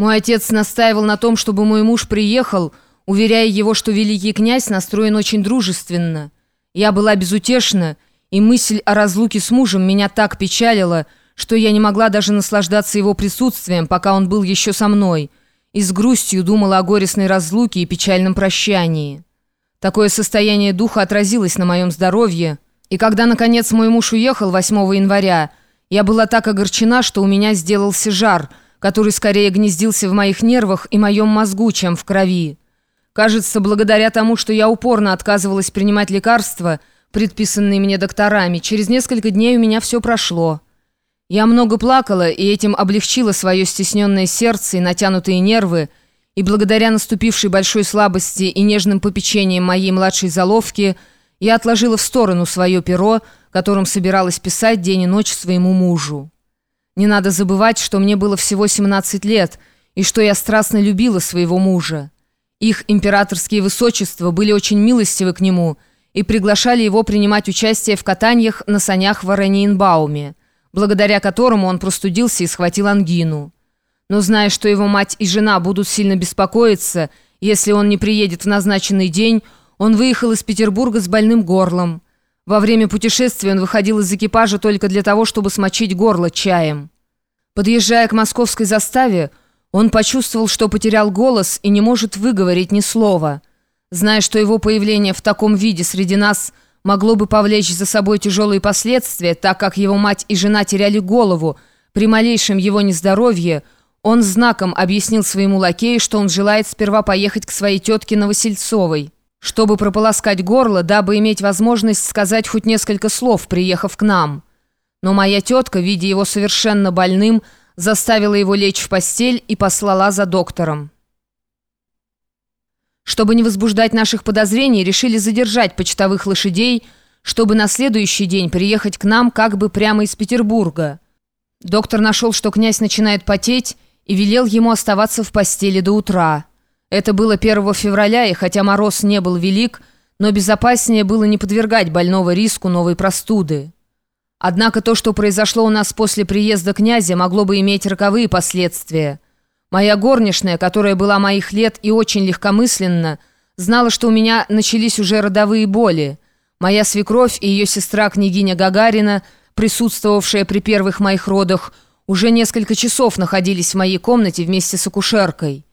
Мой отец настаивал на том, чтобы мой муж приехал, уверяя его, что великий князь настроен очень дружественно. Я была безутешна, и мысль о разлуке с мужем меня так печалила, что я не могла даже наслаждаться его присутствием, пока он был еще со мной, и с грустью думала о горестной разлуке и печальном прощании. Такое состояние духа отразилось на моем здоровье, и когда, наконец, мой муж уехал 8 января, я была так огорчена, что у меня сделался жар, который скорее гнездился в моих нервах и моем мозгу, чем в крови. Кажется, благодаря тому, что я упорно отказывалась принимать лекарства, предписанные мне докторами, через несколько дней у меня все прошло. Я много плакала и этим облегчила свое стесненное сердце и натянутые нервы, и благодаря наступившей большой слабости и нежным попечениям моей младшей заловки я отложила в сторону свое перо, которым собиралась писать день и ночь своему мужу. Не надо забывать, что мне было всего 17 лет, и что я страстно любила своего мужа. Их императорские высочества были очень милостивы к нему и приглашали его принимать участие в катаниях на санях в Ораниенбауме, благодаря которому он простудился и схватил ангину. Но зная, что его мать и жена будут сильно беспокоиться, если он не приедет в назначенный день, он выехал из Петербурга с больным горлом. Во время путешествия он выходил из экипажа только для того, чтобы смочить горло чаем. Подъезжая к московской заставе, он почувствовал, что потерял голос и не может выговорить ни слова. Зная, что его появление в таком виде среди нас могло бы повлечь за собой тяжелые последствия, так как его мать и жена теряли голову при малейшем его нездоровье, он знаком объяснил своему лакею, что он желает сперва поехать к своей тетке Новосельцовой, чтобы прополоскать горло, дабы иметь возможность сказать хоть несколько слов, приехав к нам. Но моя тетка, видя его совершенно больным, заставила его лечь в постель и послала за доктором. Чтобы не возбуждать наших подозрений, решили задержать почтовых лошадей, чтобы на следующий день приехать к нам как бы прямо из Петербурга. Доктор нашел, что князь начинает потеть, и велел ему оставаться в постели до утра. Это было 1 февраля, и хотя мороз не был велик, но безопаснее было не подвергать больного риску новой простуды. Однако то, что произошло у нас после приезда князя, могло бы иметь роковые последствия. Моя горничная, которая была моих лет и очень легкомысленна, знала, что у меня начались уже родовые боли. Моя свекровь и ее сестра княгиня Гагарина, присутствовавшая при первых моих родах, уже несколько часов находились в моей комнате вместе с акушеркой.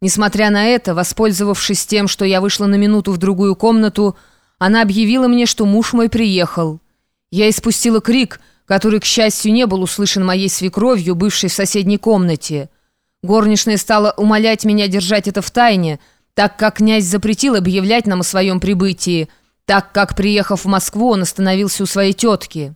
Несмотря на это, воспользовавшись тем, что я вышла на минуту в другую комнату, она объявила мне, что муж мой приехал. Я испустила крик, который, к счастью, не был услышан моей свекровью, бывшей в соседней комнате. Горничная стала умолять меня держать это в тайне, так как князь запретил объявлять нам о своем прибытии, так как, приехав в Москву, он остановился у своей тетки.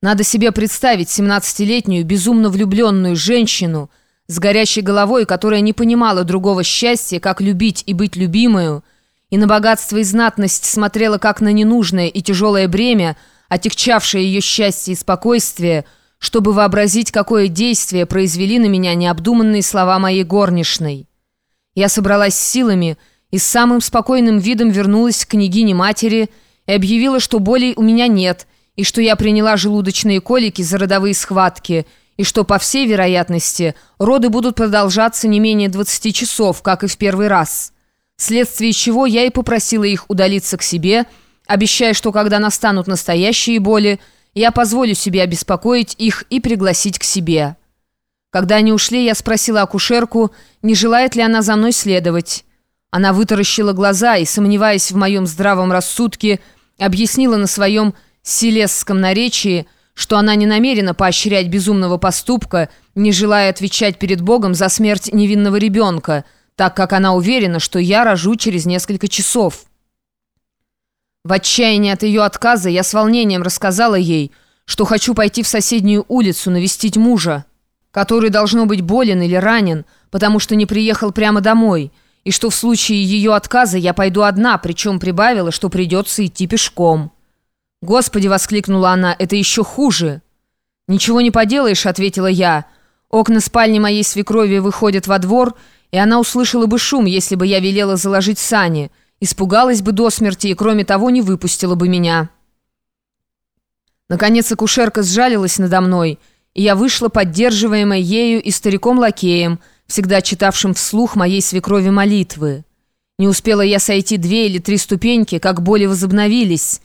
Надо себе представить 17-летнюю, безумно влюбленную женщину с горящей головой, которая не понимала другого счастья, как любить и быть любимую, и на богатство и знатность смотрела как на ненужное и тяжелое бремя, отягчавшее ее счастье и спокойствие, чтобы вообразить, какое действие произвели на меня необдуманные слова моей горничной. Я собралась силами и с самым спокойным видом вернулась к княгине-матери и объявила, что болей у меня нет, и что я приняла желудочные колики за родовые схватки, и что, по всей вероятности, роды будут продолжаться не менее 20 часов, как и в первый раз» вследствие чего я и попросила их удалиться к себе, обещая, что когда настанут настоящие боли, я позволю себе обеспокоить их и пригласить к себе. Когда они ушли, я спросила акушерку, не желает ли она за мной следовать. Она вытаращила глаза и, сомневаясь в моем здравом рассудке, объяснила на своем селесском наречии, что она не намерена поощрять безумного поступка, не желая отвечать перед Богом за смерть невинного ребенка – так как она уверена, что я рожу через несколько часов. В отчаянии от ее отказа я с волнением рассказала ей, что хочу пойти в соседнюю улицу навестить мужа, который должно быть болен или ранен, потому что не приехал прямо домой, и что в случае ее отказа я пойду одна, причем прибавила, что придется идти пешком. «Господи!» — воскликнула она, — «это еще хуже!» «Ничего не поделаешь», — ответила я. «Окна спальни моей свекрови выходят во двор, и она услышала бы шум, если бы я велела заложить сани, испугалась бы до смерти и, кроме того, не выпустила бы меня. Наконец акушерка сжалилась надо мной, и я вышла, поддерживаемая ею и стариком-лакеем, всегда читавшим вслух моей свекрови молитвы. Не успела я сойти две или три ступеньки, как боли возобновились,